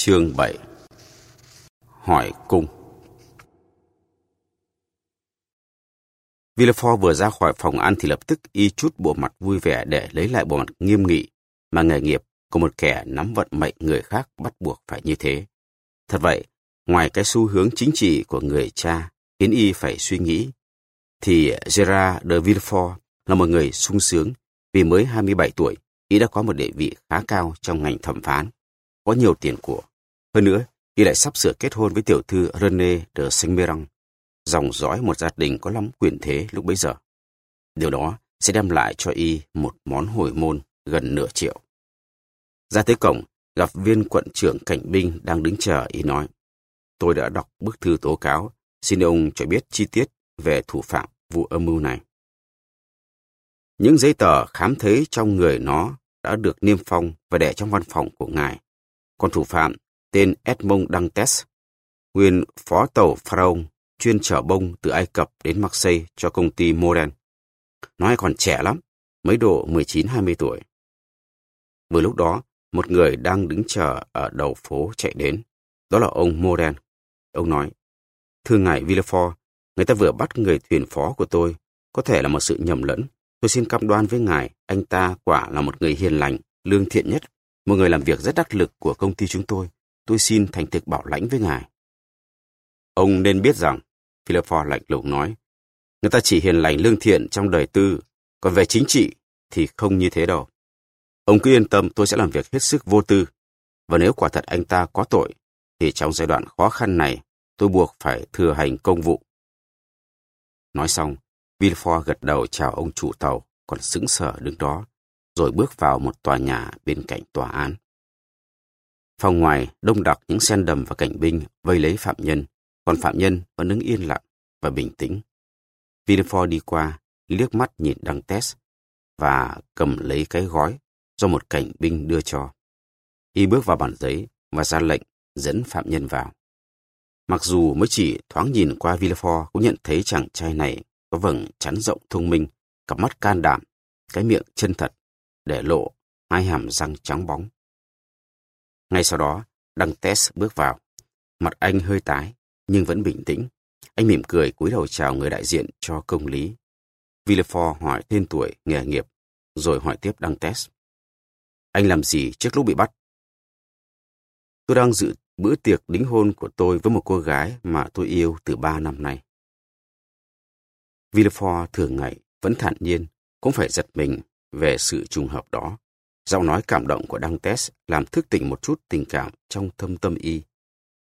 Chương 7 Hỏi cung. Villefort vừa ra khỏi phòng ăn thì lập tức y chút bộ mặt vui vẻ để lấy lại bộ mặt nghiêm nghị mà nghề nghiệp của một kẻ nắm vận mệnh người khác bắt buộc phải như thế. Thật vậy, ngoài cái xu hướng chính trị của người cha khiến y phải suy nghĩ, thì Gerard de Villefort là một người sung sướng vì mới 27 tuổi, y đã có một địa vị khá cao trong ngành thẩm phán, có nhiều tiền của. Hơn nữa, y lại sắp sửa kết hôn với tiểu thư René de Saint-Méran, dòng dõi một gia đình có lắm quyền thế lúc bấy giờ. Điều đó sẽ đem lại cho y một món hồi môn gần nửa triệu. Ra tới cổng, gặp viên quận trưởng cảnh binh đang đứng chờ y nói. Tôi đã đọc bức thư tố cáo, xin ông cho biết chi tiết về thủ phạm vụ âm mưu này. Những giấy tờ khám thấy trong người nó đã được niêm phong và để trong văn phòng của ngài. Còn thủ phạm tên Edmond Dantes, nguyên phó tàu Pharaon, chuyên chở bông từ Ai Cập đến Marseille cho công ty Moren. Nói còn trẻ lắm, mấy độ 19-20 tuổi. Vừa lúc đó, một người đang đứng chờ ở đầu phố chạy đến. Đó là ông Moren. Ông nói, Thưa ngài Villefort, người ta vừa bắt người thuyền phó của tôi. Có thể là một sự nhầm lẫn. Tôi xin cam đoan với ngài, anh ta quả là một người hiền lành, lương thiện nhất, một người làm việc rất đắc lực của công ty chúng tôi. Tôi xin thành thực bảo lãnh với ngài. Ông nên biết rằng, Villefort lạnh lùng nói, người ta chỉ hiền lành lương thiện trong đời tư, còn về chính trị thì không như thế đâu. Ông cứ yên tâm tôi sẽ làm việc hết sức vô tư. Và nếu quả thật anh ta có tội, thì trong giai đoạn khó khăn này, tôi buộc phải thừa hành công vụ. Nói xong, Villefort gật đầu chào ông chủ tàu, còn sững sờ đứng đó, rồi bước vào một tòa nhà bên cạnh tòa án. Phòng ngoài đông đặc những sen đầm và cảnh binh vây lấy phạm nhân, còn phạm nhân vẫn đứng yên lặng và bình tĩnh. Villefort đi qua, liếc mắt nhìn đăng test và cầm lấy cái gói do một cảnh binh đưa cho. Y bước vào bản giấy và ra lệnh dẫn phạm nhân vào. Mặc dù mới chỉ thoáng nhìn qua Villefort cũng nhận thấy chàng trai này có vầng chắn rộng thông minh, cặp mắt can đảm, cái miệng chân thật, để lộ hai hàm răng trắng bóng. Ngay sau đó, Đăng Test bước vào. Mặt anh hơi tái, nhưng vẫn bình tĩnh. Anh mỉm cười cúi đầu chào người đại diện cho công lý. Villefort hỏi tên tuổi, nghề nghiệp, rồi hỏi tiếp Đăng Test. Anh làm gì trước lúc bị bắt? Tôi đang dự bữa tiệc đính hôn của tôi với một cô gái mà tôi yêu từ ba năm nay. Villefort thường ngày vẫn thản nhiên, cũng phải giật mình về sự trùng hợp đó. Giọng nói cảm động của Dantes làm thức tỉnh một chút tình cảm trong thâm tâm y,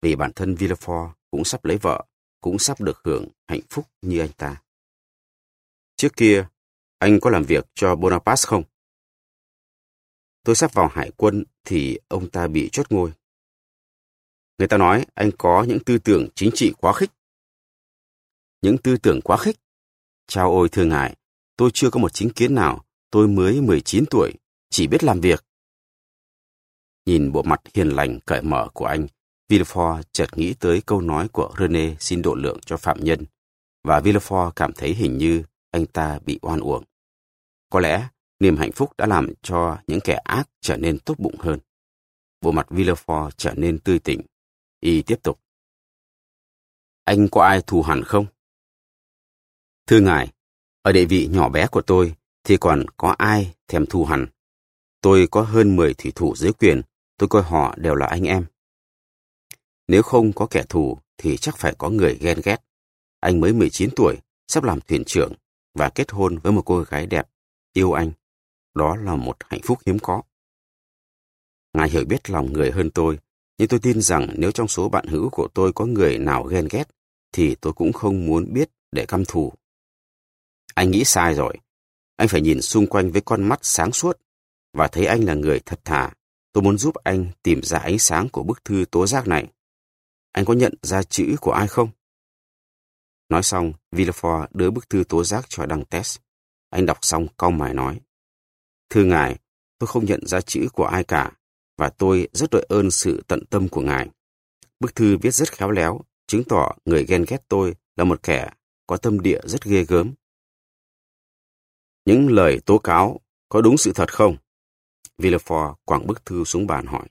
vì bản thân Villefort cũng sắp lấy vợ, cũng sắp được hưởng hạnh phúc như anh ta. Trước kia, anh có làm việc cho Bonaparte không? Tôi sắp vào hải quân thì ông ta bị chốt ngôi. Người ta nói anh có những tư tưởng chính trị quá khích. Những tư tưởng quá khích? Chào ôi thưa ngài, tôi chưa có một chính kiến nào, tôi mới 19 tuổi, chỉ biết làm việc. Nhìn bộ mặt hiền lành cởi mở của anh, Villefort chợt nghĩ tới câu nói của René xin độ lượng cho phạm nhân, và Villefort cảm thấy hình như anh ta bị oan uổng. Có lẽ niềm hạnh phúc đã làm cho những kẻ ác trở nên tốt bụng hơn. Bộ mặt Villefort trở nên tươi tỉnh. Y tiếp tục. Anh có ai thù hẳn không? Thưa ngài, ở địa vị nhỏ bé của tôi thì còn có ai thèm thù hẳn. Tôi có hơn 10 thủy thủ dưới quyền, tôi coi họ đều là anh em. Nếu không có kẻ thù thì chắc phải có người ghen ghét. Anh mới 19 tuổi, sắp làm thuyền trưởng và kết hôn với một cô gái đẹp, yêu anh. Đó là một hạnh phúc hiếm có. Ngài hiểu biết lòng người hơn tôi, nhưng tôi tin rằng nếu trong số bạn hữu của tôi có người nào ghen ghét, thì tôi cũng không muốn biết để căm thù. Anh nghĩ sai rồi. Anh phải nhìn xung quanh với con mắt sáng suốt và thấy anh là người thật thà. Tôi muốn giúp anh tìm ra ánh sáng của bức thư tố giác này. Anh có nhận ra chữ của ai không? Nói xong, Villefort đưa bức thư tố giác cho đăng test. Anh đọc xong cau mày nói. Thưa ngài, tôi không nhận ra chữ của ai cả, và tôi rất đội ơn sự tận tâm của ngài. Bức thư viết rất khéo léo, chứng tỏ người ghen ghét tôi là một kẻ có tâm địa rất ghê gớm. Những lời tố cáo có đúng sự thật không? Villefort quẳng bức thư xuống bàn hỏi.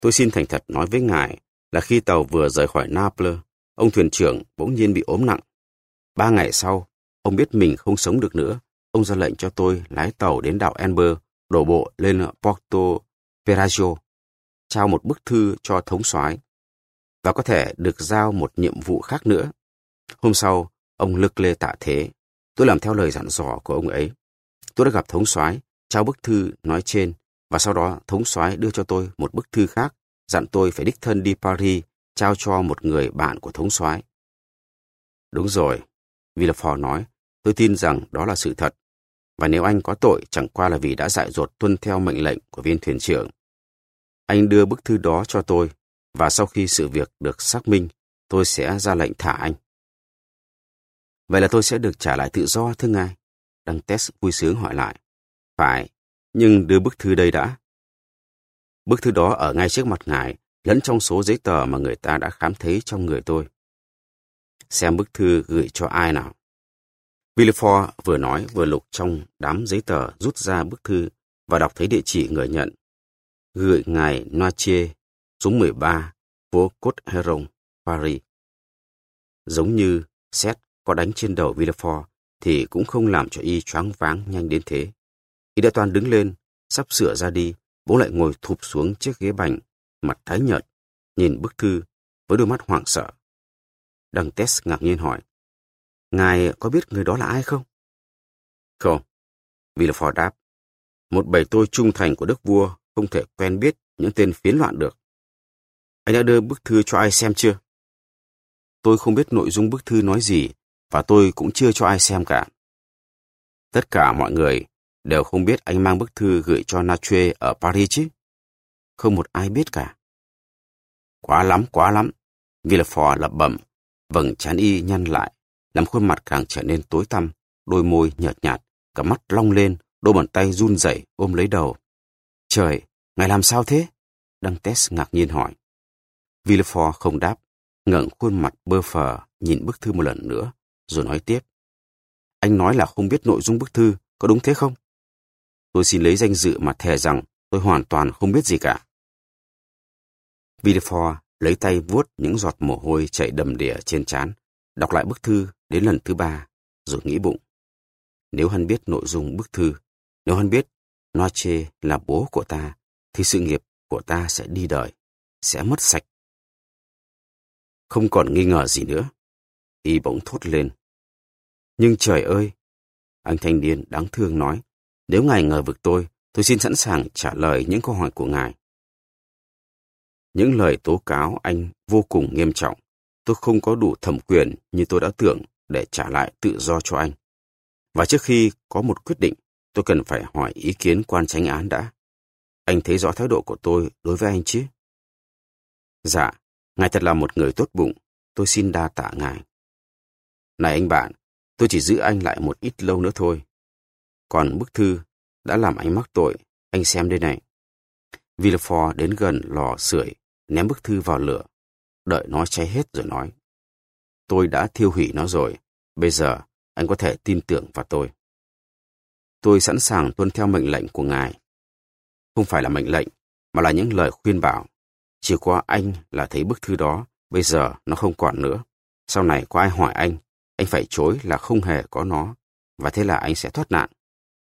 Tôi xin thành thật nói với ngài là khi tàu vừa rời khỏi Naples, ông thuyền trưởng bỗng nhiên bị ốm nặng. Ba ngày sau, ông biết mình không sống được nữa. Ông ra lệnh cho tôi lái tàu đến đảo Amber, đổ bộ lên Porto Peraggio, trao một bức thư cho thống soái và có thể được giao một nhiệm vụ khác nữa. Hôm sau, ông Lực Lê tạ thế. Tôi làm theo lời dặn dò của ông ấy. Tôi đã gặp thống soái, trao bức thư nói trên và sau đó thống soái đưa cho tôi một bức thư khác, dặn tôi phải đích thân đi Paris, trao cho một người bạn của thống soái. Đúng rồi, Villefort nói, tôi tin rằng đó là sự thật. Và nếu anh có tội chẳng qua là vì đã dại dột tuân theo mệnh lệnh của viên thuyền trưởng. Anh đưa bức thư đó cho tôi, và sau khi sự việc được xác minh, tôi sẽ ra lệnh thả anh. Vậy là tôi sẽ được trả lại tự do, thưa ngài? Đăng Test vui sướng hỏi lại. Phải, nhưng đưa bức thư đây đã. Bức thư đó ở ngay trước mặt ngài, lẫn trong số giấy tờ mà người ta đã khám thấy trong người tôi. Xem bức thư gửi cho ai nào. Villefort vừa nói vừa lục trong đám giấy tờ rút ra bức thư và đọc thấy địa chỉ người nhận. Gửi ngài Noachier, số 13, phố Côte Heron, Paris. Giống như xét có đánh trên đầu Villefort thì cũng không làm cho y choáng váng nhanh đến thế. Y đã toàn đứng lên, sắp sửa ra đi, bố lại ngồi thụp xuống chiếc ghế bành, mặt tái nhợt, nhìn bức thư với đôi mắt hoảng sợ. Đăng Tess ngạc nhiên hỏi, Ngài có biết người đó là ai không? Không, Villefort đáp. Một bầy tôi trung thành của đức vua không thể quen biết những tên phiến loạn được. Anh đã đưa bức thư cho ai xem chưa? Tôi không biết nội dung bức thư nói gì, và tôi cũng chưa cho ai xem cả. Tất cả mọi người đều không biết anh mang bức thư gửi cho Natue ở Paris chứ. Không một ai biết cả. Quá lắm, quá lắm. Villefort lẩm bẩm, vầng chán y nhăn lại, làm khuôn mặt càng trở nên tối tăm, đôi môi nhợt nhạt, cả mắt long lên, đôi bàn tay run rẩy ôm lấy đầu. Trời, ngài làm sao thế? Đăng Tess ngạc nhiên hỏi. Villefort không đáp, ngẩng khuôn mặt bơ phờ, nhìn bức thư một lần nữa, rồi nói tiếp. Anh nói là không biết nội dung bức thư, có đúng thế không? Tôi xin lấy danh dự mà thề rằng tôi hoàn toàn không biết gì cả. Villefort lấy tay vuốt những giọt mồ hôi chảy đầm đìa trên trán, đọc lại bức thư đến lần thứ ba, rồi nghĩ bụng. Nếu hắn biết nội dung bức thư, nếu hắn biết Noche là bố của ta, thì sự nghiệp của ta sẽ đi đời, sẽ mất sạch. Không còn nghi ngờ gì nữa. Y bỗng thốt lên. Nhưng trời ơi! Anh thanh niên đáng thương nói, nếu ngài ngờ vực tôi, tôi xin sẵn sàng trả lời những câu hỏi của ngài. Những lời tố cáo anh vô cùng nghiêm trọng. Tôi không có đủ thẩm quyền như tôi đã tưởng để trả lại tự do cho anh. Và trước khi có một quyết định, tôi cần phải hỏi ý kiến quan tránh án đã. Anh thấy rõ thái độ của tôi đối với anh chứ? Dạ, ngài thật là một người tốt bụng. Tôi xin đa tạ ngài. Này anh bạn, tôi chỉ giữ anh lại một ít lâu nữa thôi. Còn bức thư đã làm anh mắc tội, anh xem đây này. Villefort đến gần lò sưởi, ném bức thư vào lửa, đợi nó cháy hết rồi nói. Tôi đã thiêu hủy nó rồi, bây giờ anh có thể tin tưởng vào tôi. Tôi sẵn sàng tuân theo mệnh lệnh của ngài. Không phải là mệnh lệnh, mà là những lời khuyên bảo. Chỉ qua anh là thấy bức thư đó, bây giờ nó không còn nữa. Sau này có ai hỏi anh, anh phải chối là không hề có nó, và thế là anh sẽ thoát nạn.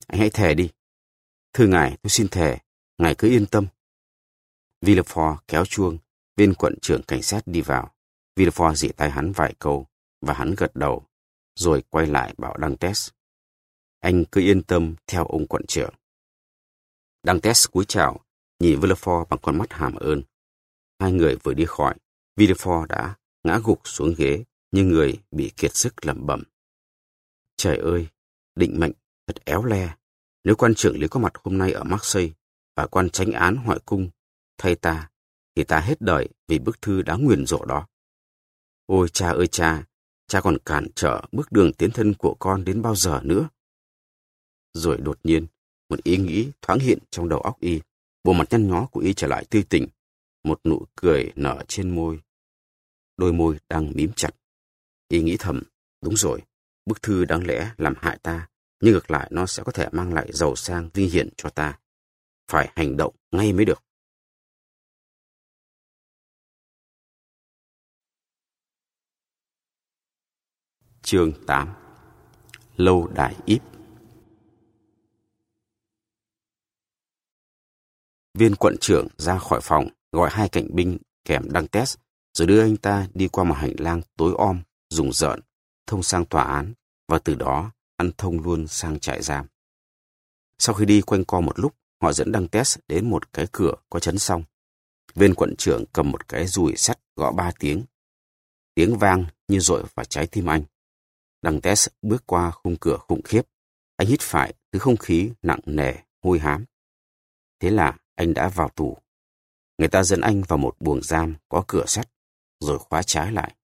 Anh hãy thề đi. Thưa ngài, tôi xin thề, ngài cứ yên tâm. Villefort kéo chuông, viên quận trưởng cảnh sát đi vào. Villefort dỉ tay hắn vài câu, và hắn gật đầu, rồi quay lại bảo Đăng Anh cứ yên tâm theo ông quận trưởng. Đăng cúi chào, nhìn Villefort bằng con mắt hàm ơn. Hai người vừa đi khỏi, Villefort đã ngã gục xuống ghế như người bị kiệt sức lẩm bẩm. Trời ơi, định mệnh thật éo le. Nếu quan trưởng lý có mặt hôm nay ở Marseille và quan tránh án hoại cung thay ta, thì ta hết đời vì bức thư đáng nguyền rủa đó. Ôi cha ơi cha, cha còn cản trở bước đường tiến thân của con đến bao giờ nữa? Rồi đột nhiên, một ý nghĩ thoáng hiện trong đầu óc y. Bộ mặt nhăn nhó của y trở lại tươi tỉnh. Một nụ cười nở trên môi. Đôi môi đang mím chặt. Y nghĩ thầm, đúng rồi, bức thư đáng lẽ làm hại ta, nhưng ngược lại nó sẽ có thể mang lại giàu sang vinh hiển cho ta. Phải hành động ngay mới được. Chương 8 Lâu đài Íp Viên quận trưởng ra khỏi phòng, gọi hai cảnh binh kèm đăng test, rồi đưa anh ta đi qua một hành lang tối om dùng rợn, thông sang tòa án, và từ đó ăn thông luôn sang trại giam. Sau khi đi quanh co một lúc, họ dẫn đăng test đến một cái cửa có chấn xong. Viên quận trưởng cầm một cái dùi sắt gõ ba tiếng. Tiếng vang như rội vào trái tim anh. Đăng test bước qua khung cửa khủng khiếp. Anh hít phải thứ không khí nặng nề, hôi hám. Thế là anh đã vào tù. Người ta dẫn anh vào một buồng giam có cửa sắt, rồi khóa trái lại.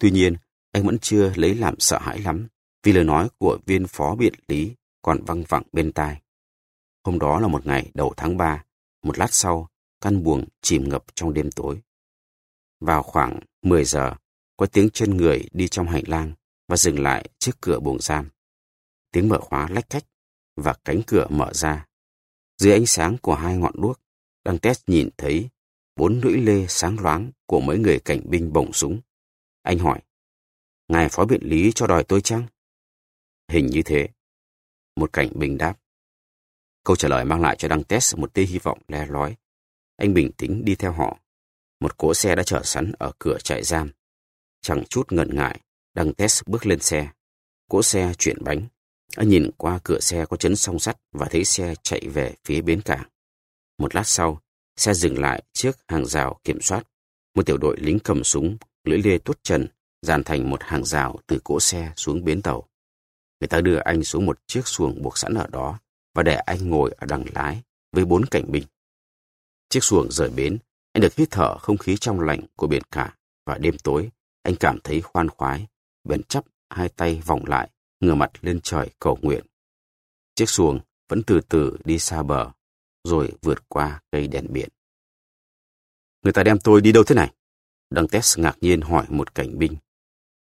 Tuy nhiên, anh vẫn chưa lấy làm sợ hãi lắm, vì lời nói của viên phó biện lý còn văng vẳng bên tai. Hôm đó là một ngày đầu tháng 3, một lát sau, căn buồng chìm ngập trong đêm tối. Vào khoảng 10 giờ, có tiếng chân người đi trong hành lang và dừng lại trước cửa buồng giam. Tiếng mở khóa lách cách và cánh cửa mở ra. Dưới ánh sáng của hai ngọn đuốc, Đăng Test nhìn thấy bốn lưỡi lê sáng loáng của mấy người cảnh binh bổng súng. Anh hỏi, Ngài phó biện lý cho đòi tôi chăng? Hình như thế. Một cảnh bình đáp. Câu trả lời mang lại cho Đăng Test một tia hy vọng le lói. Anh bình tĩnh đi theo họ. Một cỗ xe đã chở sẵn ở cửa trại giam. Chẳng chút ngần ngại, Đăng Test bước lên xe. Cỗ xe chuyển bánh. Anh nhìn qua cửa xe có chấn song sắt và thấy xe chạy về phía bến cảng. Một lát sau, xe dừng lại trước hàng rào kiểm soát. Một tiểu đội lính cầm súng, lưỡi lê tuốt trần, dàn thành một hàng rào từ cỗ xe xuống bến tàu. Người ta đưa anh xuống một chiếc xuồng buộc sẵn ở đó và để anh ngồi ở đằng lái với bốn cảnh binh. Chiếc xuồng rời bến, anh được hít thở không khí trong lành của biển cả và đêm tối, anh cảm thấy khoan khoái, bèn chắp hai tay vòng lại, ngửa mặt lên trời cầu nguyện. Chiếc xuồng vẫn từ từ đi xa bờ, rồi vượt qua cây đèn biển. Người ta đem tôi đi đâu thế này? Đăng Tess ngạc nhiên hỏi một cảnh binh.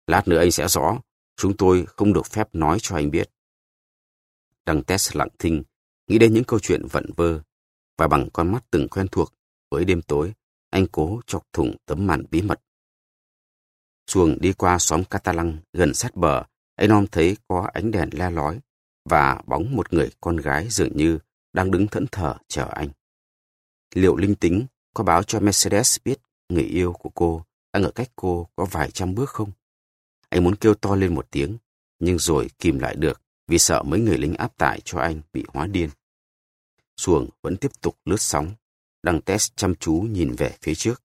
Lát nữa anh sẽ rõ, chúng tôi không được phép nói cho anh biết. Đăng Tess lặng thinh, nghĩ đến những câu chuyện vẩn vơ, và bằng con mắt từng quen thuộc, với đêm tối, anh cố chọc thủng tấm màn bí mật. Xuồng đi qua xóm Catalan gần sát bờ, anh Om thấy có ánh đèn le lói và bóng một người con gái dường như đang đứng thẫn thờ chờ anh. Liệu linh tính có báo cho Mercedes biết người yêu của cô đang ở cách cô có vài trăm bước không? Anh muốn kêu to lên một tiếng, nhưng rồi kìm lại được vì sợ mấy người lính áp tải cho anh bị hóa điên. Xuồng vẫn tiếp tục lướt sóng, đăng test chăm chú nhìn về phía trước.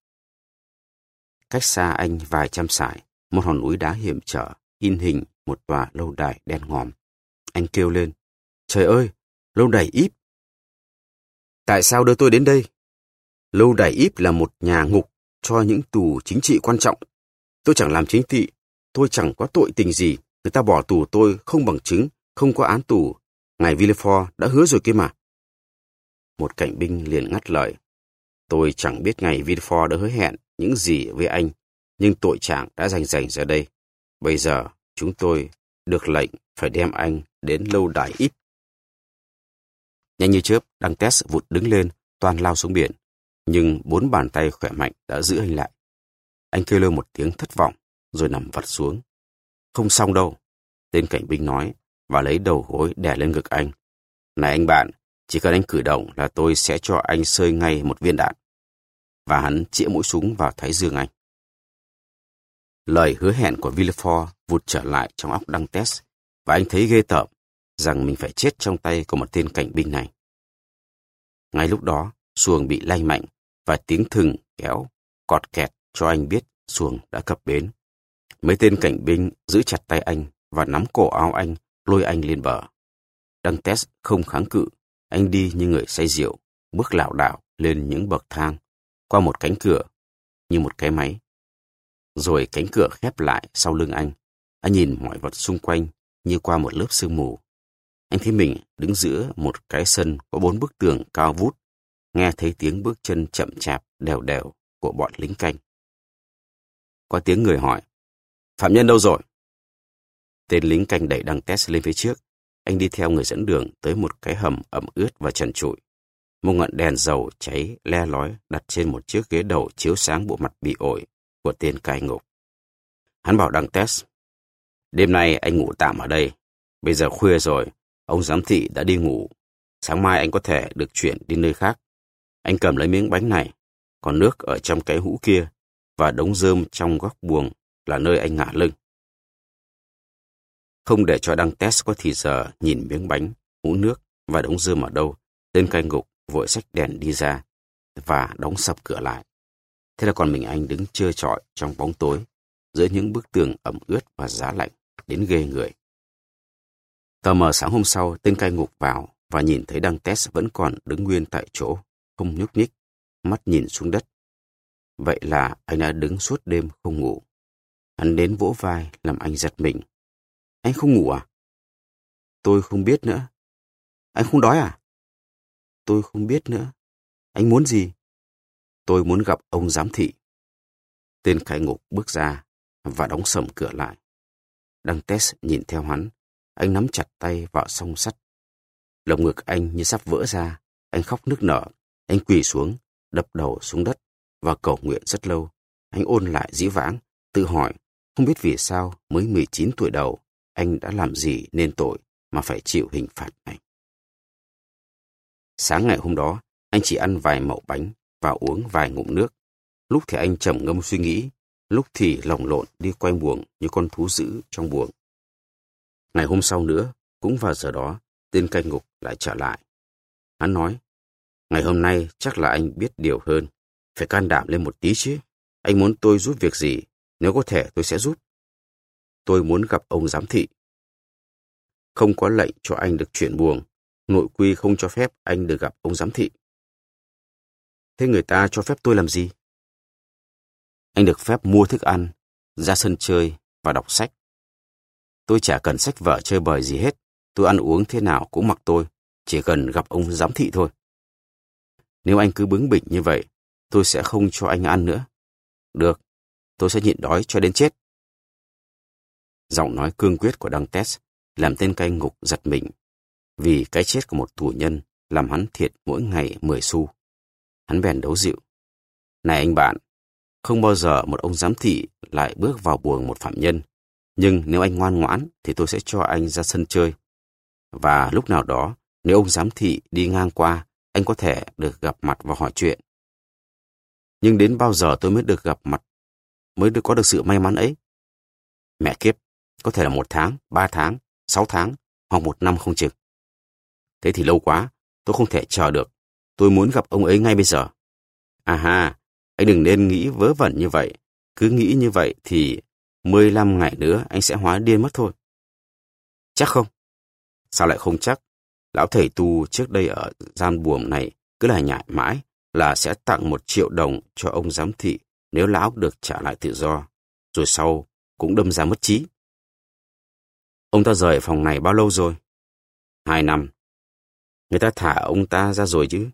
Cách xa anh vài trăm sải, một hòn núi đá hiểm trở, in hình một tòa lâu đài đen ngòm. Anh kêu lên, trời ơi, lâu đài íp. Tại sao đưa tôi đến đây? Lâu đài íp là một nhà ngục cho những tù chính trị quan trọng. Tôi chẳng làm chính trị, tôi chẳng có tội tình gì. Người ta bỏ tù tôi không bằng chứng, không có án tù. Ngài Villefort đã hứa rồi kia mà. Một cảnh binh liền ngắt lời. Tôi chẳng biết ngài Villefort đã hứa hẹn những gì với anh, nhưng tội trạng đã rành rành ra đây. Bây giờ, chúng tôi được lệnh phải đem anh đến lâu đài ít. Nhanh như chớp, đăng test vụt đứng lên, toàn lao xuống biển. Nhưng bốn bàn tay khỏe mạnh đã giữ anh lại. Anh kêu lên một tiếng thất vọng, rồi nằm vật xuống. Không xong đâu, tên cảnh binh nói, và lấy đầu gối đè lên ngực anh. Này anh bạn, chỉ cần anh cử động là tôi sẽ cho anh sơi ngay một viên đạn. Và hắn chĩa mũi súng vào thái dương anh. Lời hứa hẹn của Villefort vụt trở lại trong óc đăng test, và anh thấy ghê tởm rằng mình phải chết trong tay của một tên cảnh binh này. Ngay lúc đó, xuồng bị lay mạnh và tiếng thừng kéo cọt kẹt cho anh biết xuồng đã cập bến. Mấy tên cảnh binh giữ chặt tay anh và nắm cổ áo anh, lôi anh lên bờ. Đăng test không kháng cự, anh đi như người say rượu, bước lảo đảo lên những bậc thang, qua một cánh cửa, như một cái máy. Rồi cánh cửa khép lại sau lưng anh. Anh nhìn mọi vật xung quanh như qua một lớp sương mù. Anh thấy mình đứng giữa một cái sân có bốn bức tường cao vút, nghe thấy tiếng bước chân chậm chạp, đều đều của bọn lính canh. Có tiếng người hỏi, Phạm nhân đâu rồi? Tên lính canh đẩy đăng test lên phía trước. Anh đi theo người dẫn đường tới một cái hầm ẩm ướt và trần trụi. Một ngọn đèn dầu cháy le lói đặt trên một chiếc ghế đầu chiếu sáng bộ mặt bị ổi của tên cai ngục. Hắn bảo đăng test. Đêm nay anh ngủ tạm ở đây. Bây giờ khuya rồi, ông giám thị đã đi ngủ. Sáng mai anh có thể được chuyển đi nơi khác. Anh cầm lấy miếng bánh này, còn nước ở trong cái hũ kia và đống rơm trong góc buồng là nơi anh ngả lưng. Không để cho đăng test có thì giờ nhìn miếng bánh, hũ nước và đống rơm ở đâu, tên cai ngục vội xách đèn đi ra và đóng sập cửa lại. Thế là còn mình anh đứng trơ trọi trong bóng tối, giữa những bức tường ẩm ướt và giá lạnh, đến ghê người. Tờ mờ sáng hôm sau, tên cai ngục vào và nhìn thấy đăng test vẫn còn đứng nguyên tại chỗ, không nhúc nhích, mắt nhìn xuống đất. Vậy là anh đã đứng suốt đêm không ngủ. Hắn đến vỗ vai làm anh giật mình. Anh không ngủ à? Tôi không biết nữa. Anh không đói à? Tôi không biết nữa. Anh muốn gì? Tôi muốn gặp ông giám thị. Tên khai ngục bước ra và đóng sầm cửa lại. Đăng test nhìn theo hắn. Anh nắm chặt tay vào song sắt. Lồng ngực anh như sắp vỡ ra. Anh khóc nức nở. Anh quỳ xuống, đập đầu xuống đất và cầu nguyện rất lâu. Anh ôn lại dĩ vãng, tự hỏi, không biết vì sao mới 19 tuổi đầu, anh đã làm gì nên tội mà phải chịu hình phạt này. Sáng ngày hôm đó, anh chỉ ăn vài mẩu bánh và uống vài ngụm nước. Lúc thì anh trầm ngâm suy nghĩ, lúc thì lồng lộn đi quay buồng như con thú dữ trong buồng. Ngày hôm sau nữa, cũng vào giờ đó, tên canh ngục lại trở lại. Hắn nói, ngày hôm nay chắc là anh biết điều hơn, phải can đảm lên một tí chứ. Anh muốn tôi giúp việc gì, nếu có thể tôi sẽ giúp. Tôi muốn gặp ông giám thị. Không có lệnh cho anh được chuyển buồng, nội quy không cho phép anh được gặp ông giám thị. Thế người ta cho phép tôi làm gì? Anh được phép mua thức ăn, ra sân chơi và đọc sách. Tôi chả cần sách vở chơi bời gì hết. Tôi ăn uống thế nào cũng mặc tôi, chỉ cần gặp ông giám thị thôi. Nếu anh cứ bướng bỉnh như vậy, tôi sẽ không cho anh ăn nữa. Được, tôi sẽ nhịn đói cho đến chết. Giọng nói cương quyết của Đăng Tess làm tên cai ngục giật mình, vì cái chết của một tù nhân làm hắn thiệt mỗi ngày 10 xu. Hắn bèn đấu dịu. Này anh bạn, không bao giờ một ông giám thị lại bước vào buồng một phạm nhân. Nhưng nếu anh ngoan ngoãn thì tôi sẽ cho anh ra sân chơi. Và lúc nào đó, nếu ông giám thị đi ngang qua, anh có thể được gặp mặt và hỏi chuyện. Nhưng đến bao giờ tôi mới được gặp mặt, mới được có được sự may mắn ấy? Mẹ kiếp, có thể là một tháng, ba tháng, sáu tháng, hoặc một năm không chừng. Thế thì lâu quá, tôi không thể chờ được. Tôi muốn gặp ông ấy ngay bây giờ. À ha, anh đừng nên nghĩ vớ vẩn như vậy. Cứ nghĩ như vậy thì 15 ngày nữa anh sẽ hóa điên mất thôi. Chắc không? Sao lại không chắc? Lão thầy tu trước đây ở gian buồm này cứ là nhại mãi là sẽ tặng một triệu đồng cho ông giám thị nếu lão được trả lại tự do. Rồi sau cũng đâm ra mất trí. Ông ta rời phòng này bao lâu rồi? Hai năm. Người ta thả ông ta ra rồi chứ?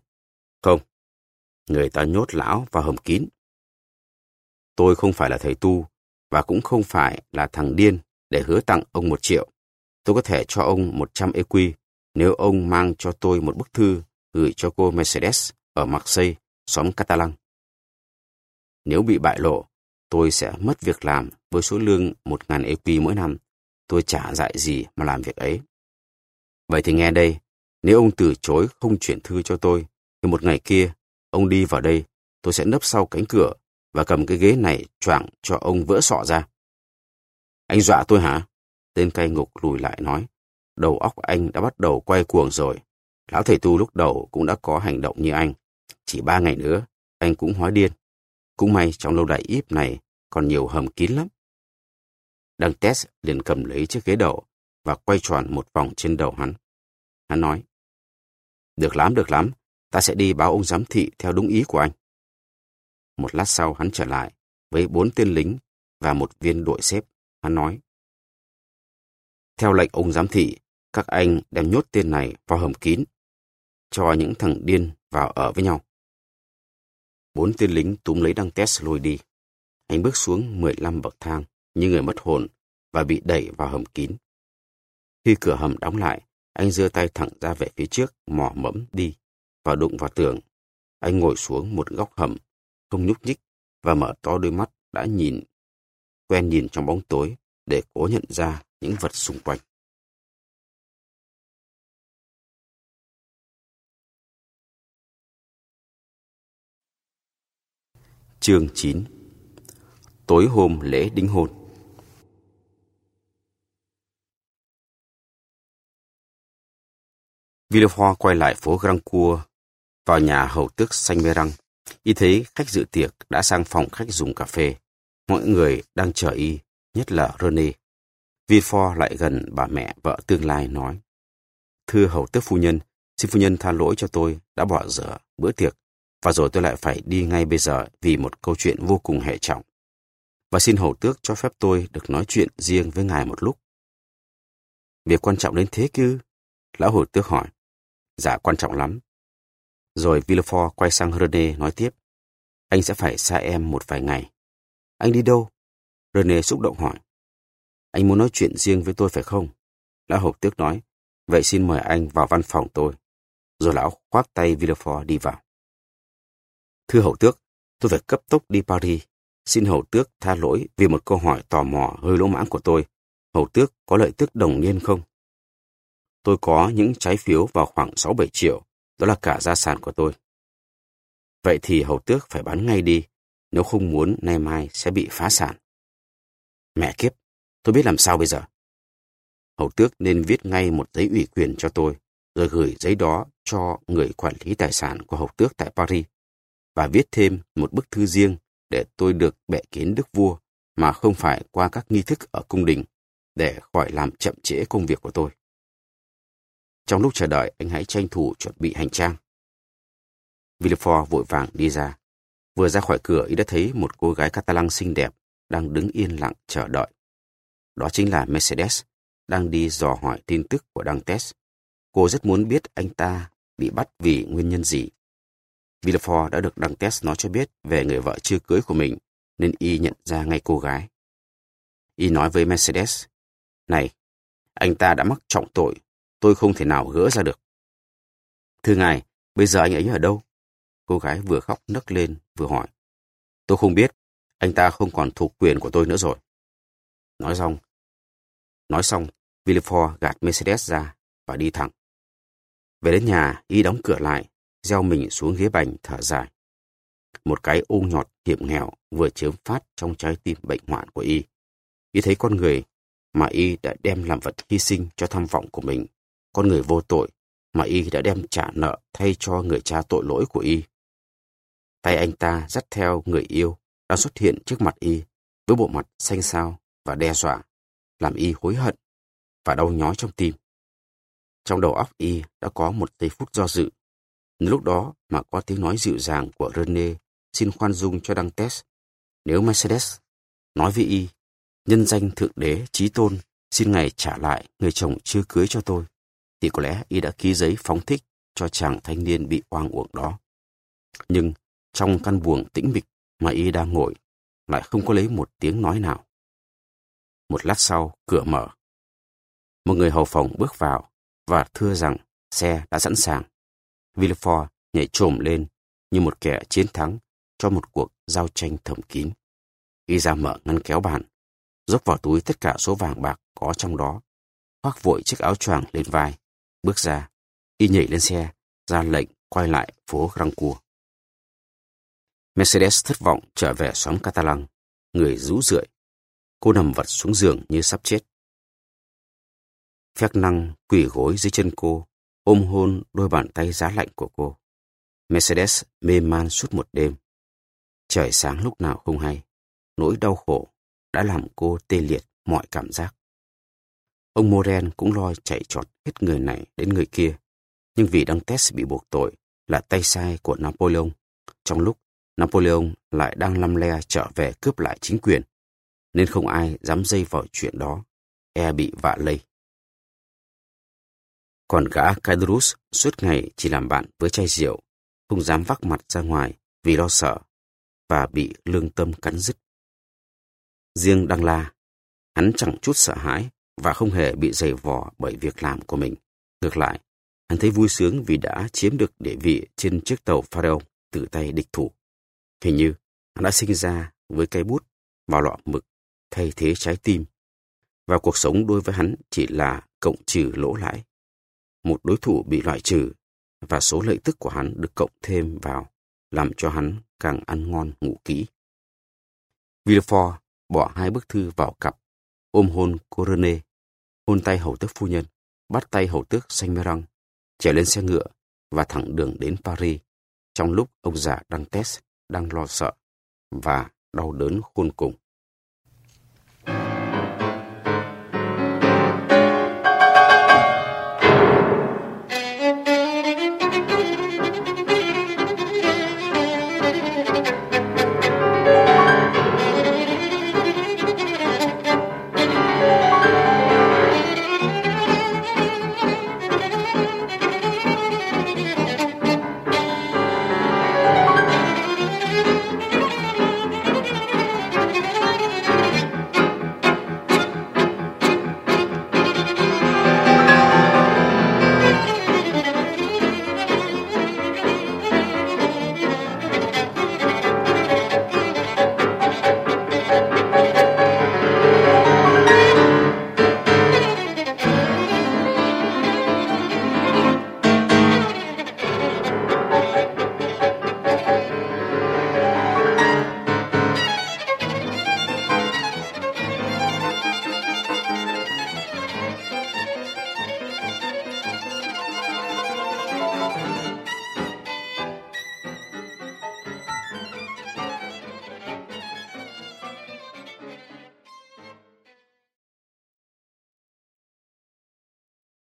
Không. Người ta nhốt lão vào hầm kín. Tôi không phải là thầy tu, và cũng không phải là thằng điên để hứa tặng ông một triệu. Tôi có thể cho ông một trăm EQ nếu ông mang cho tôi một bức thư gửi cho cô Mercedes ở Marseille, xóm Catalan. Nếu bị bại lộ, tôi sẽ mất việc làm với số lương một ngàn EQ mỗi năm. Tôi chả dạy gì mà làm việc ấy. Vậy thì nghe đây, nếu ông từ chối không chuyển thư cho tôi, thì một ngày kia, ông đi vào đây, tôi sẽ nấp sau cánh cửa và cầm cái ghế này choảng cho ông vỡ sọ ra. Anh dọa tôi hả? Tên cai ngục lùi lại nói. Đầu óc anh đã bắt đầu quay cuồng rồi. Lão thầy tu lúc đầu cũng đã có hành động như anh. Chỉ ba ngày nữa, anh cũng hóa điên. Cũng may trong lâu đài íp này còn nhiều hầm kín lắm. Đăng test liền cầm lấy chiếc ghế đầu và quay tròn một vòng trên đầu hắn. Hắn nói, được lắm, được lắm, ta sẽ đi báo ông giám thị theo đúng ý của anh. Một lát sau hắn trở lại với bốn tên lính và một viên đội xếp. Hắn nói, theo lệnh ông giám thị, các anh đem nhốt tên này vào hầm kín, cho những thằng điên vào ở với nhau. Bốn tên lính túm lấy đăng test lôi đi. Anh bước xuống 15 bậc thang như người mất hồn và bị đẩy vào hầm kín. Khi cửa hầm đóng lại, anh giơ tay thẳng ra về phía trước, mò mẫm đi và đụng vào tường. Anh ngồi xuống một góc hầm, không nhúc nhích và mở to đôi mắt đã nhìn, quen nhìn trong bóng tối để cố nhận ra những vật xung quanh. Chương 9 Tối hôm lễ đính hôn Villefort quay lại phố Grand Cour vào nhà hầu tước Xanh Mê Răng. Y thấy khách dự tiệc đã sang phòng khách dùng cà phê. Mọi người đang chờ y, nhất là René. Villefort lại gần bà mẹ vợ tương lai nói. Thưa hầu tước phu nhân, xin phu nhân tha lỗi cho tôi đã bỏ dở bữa tiệc và rồi tôi lại phải đi ngay bây giờ vì một câu chuyện vô cùng hệ trọng. Và xin hầu tước cho phép tôi được nói chuyện riêng với ngài một lúc. Việc quan trọng đến thế cư Lão hầu tước hỏi. Dạ quan trọng lắm. Rồi Villefort quay sang René nói tiếp. Anh sẽ phải xa em một vài ngày. Anh đi đâu? René xúc động hỏi. Anh muốn nói chuyện riêng với tôi phải không? Lão hầu tước nói. Vậy xin mời anh vào văn phòng tôi. Rồi lão khoác tay Villefort đi vào. Thưa hậu tước, tôi phải cấp tốc đi Paris. Xin hậu tước tha lỗi vì một câu hỏi tò mò hơi lỗ mãng của tôi. Hậu tước có lợi tức đồng niên không? Tôi có những trái phiếu vào khoảng 6-7 triệu. Đó là cả gia sản của tôi. Vậy thì hậu tước phải bán ngay đi, nếu không muốn nay mai sẽ bị phá sản. Mẹ kiếp, tôi biết làm sao bây giờ. Hậu tước nên viết ngay một giấy ủy quyền cho tôi, rồi gửi giấy đó cho người quản lý tài sản của hậu tước tại Paris và viết thêm một bức thư riêng để tôi được bệ kiến đức vua mà không phải qua các nghi thức ở cung đình để khỏi làm chậm trễ công việc của tôi. Trong lúc chờ đợi, anh hãy tranh thủ chuẩn bị hành trang. Villefort vội vàng đi ra. Vừa ra khỏi cửa, y đã thấy một cô gái Catalan xinh đẹp đang đứng yên lặng chờ đợi. Đó chính là Mercedes, đang đi dò hỏi tin tức của Dantes. Cô rất muốn biết anh ta bị bắt vì nguyên nhân gì. Villefort đã được đăng test nói cho biết về người vợ chưa cưới của mình, nên y nhận ra ngay cô gái. Y nói với Mercedes, Này, anh ta đã mắc trọng tội, tôi không thể nào gỡ ra được. Thưa ngài, bây giờ anh ấy ở đâu? Cô gái vừa khóc nấc lên, vừa hỏi. Tôi không biết, anh ta không còn thuộc quyền của tôi nữa rồi. Nói xong, nói xong, Villefort gạt Mercedes ra và đi thẳng. Về đến nhà, y đóng cửa lại gieo mình xuống ghế bành thở dài. Một cái u nhọt hiểm nghèo vừa chớm phát trong trái tim bệnh hoạn của y. Y thấy con người mà y đã đem làm vật hy sinh cho tham vọng của mình, con người vô tội mà y đã đem trả nợ thay cho người cha tội lỗi của y. Tay anh ta dắt theo người yêu đang xuất hiện trước mặt y với bộ mặt xanh xao và đe dọa, làm y hối hận và đau nhói trong tim. Trong đầu óc y đã có một giây phút do dự Lúc đó mà có tiếng nói dịu dàng của Rene xin khoan dung cho đăng test. Nếu Mercedes nói với y, nhân danh Thượng Đế Chí Tôn xin Ngài trả lại người chồng chưa cưới cho tôi, thì có lẽ y đã ký giấy phóng thích cho chàng thanh niên bị oan uổng đó. Nhưng trong căn buồng tĩnh mịch mà y đang ngồi, lại không có lấy một tiếng nói nào. Một lát sau, cửa mở. Một người hầu phòng bước vào và thưa rằng xe đã sẵn sàng. Villefort nhảy trồm lên như một kẻ chiến thắng cho một cuộc giao tranh thầm kín. Khi ra mở ngăn kéo bàn, dốc vào túi tất cả số vàng bạc có trong đó, khoác vội chiếc áo choàng lên vai, bước ra, y nhảy lên xe, ra lệnh quay lại phố Grancourt. Mercedes thất vọng trở về xóm Catalan, người rũ rượi. Cô nằm vật xuống giường như sắp chết. Phép năng quỳ gối dưới chân cô, ôm hôn đôi bàn tay giá lạnh của cô. Mercedes mê man suốt một đêm. Trời sáng lúc nào không hay, nỗi đau khổ đã làm cô tê liệt mọi cảm giác. Ông Moren cũng lo chạy trọt hết người này đến người kia, nhưng vì đăng test bị buộc tội là tay sai của Napoleon, trong lúc Napoleon lại đang lăm le trở về cướp lại chính quyền, nên không ai dám dây vào chuyện đó, e bị vạ lây. Còn gã Cadrus suốt ngày chỉ làm bạn với chai rượu, không dám vác mặt ra ngoài vì lo sợ và bị lương tâm cắn dứt. Riêng Đăng La, hắn chẳng chút sợ hãi và không hề bị dày vò bởi việc làm của mình. Ngược lại, hắn thấy vui sướng vì đã chiếm được địa vị trên chiếc tàu Pharaoh từ tay địch thủ. Hình như hắn đã sinh ra với cây bút vào lọ mực thay thế trái tim. và cuộc sống đối với hắn chỉ là cộng trừ lỗ lãi. Một đối thủ bị loại trừ và số lợi tức của hắn được cộng thêm vào làm cho hắn càng ăn ngon ngủ kỹ. Villefort bỏ hai bức thư vào cặp, ôm hôn Corone, hôn tay hầu tước phu nhân, bắt tay hầu tước Saint-Méran, chạy lên xe ngựa và thẳng đường đến Paris, trong lúc ông già Dantes đang lo sợ và đau đớn khôn cùng.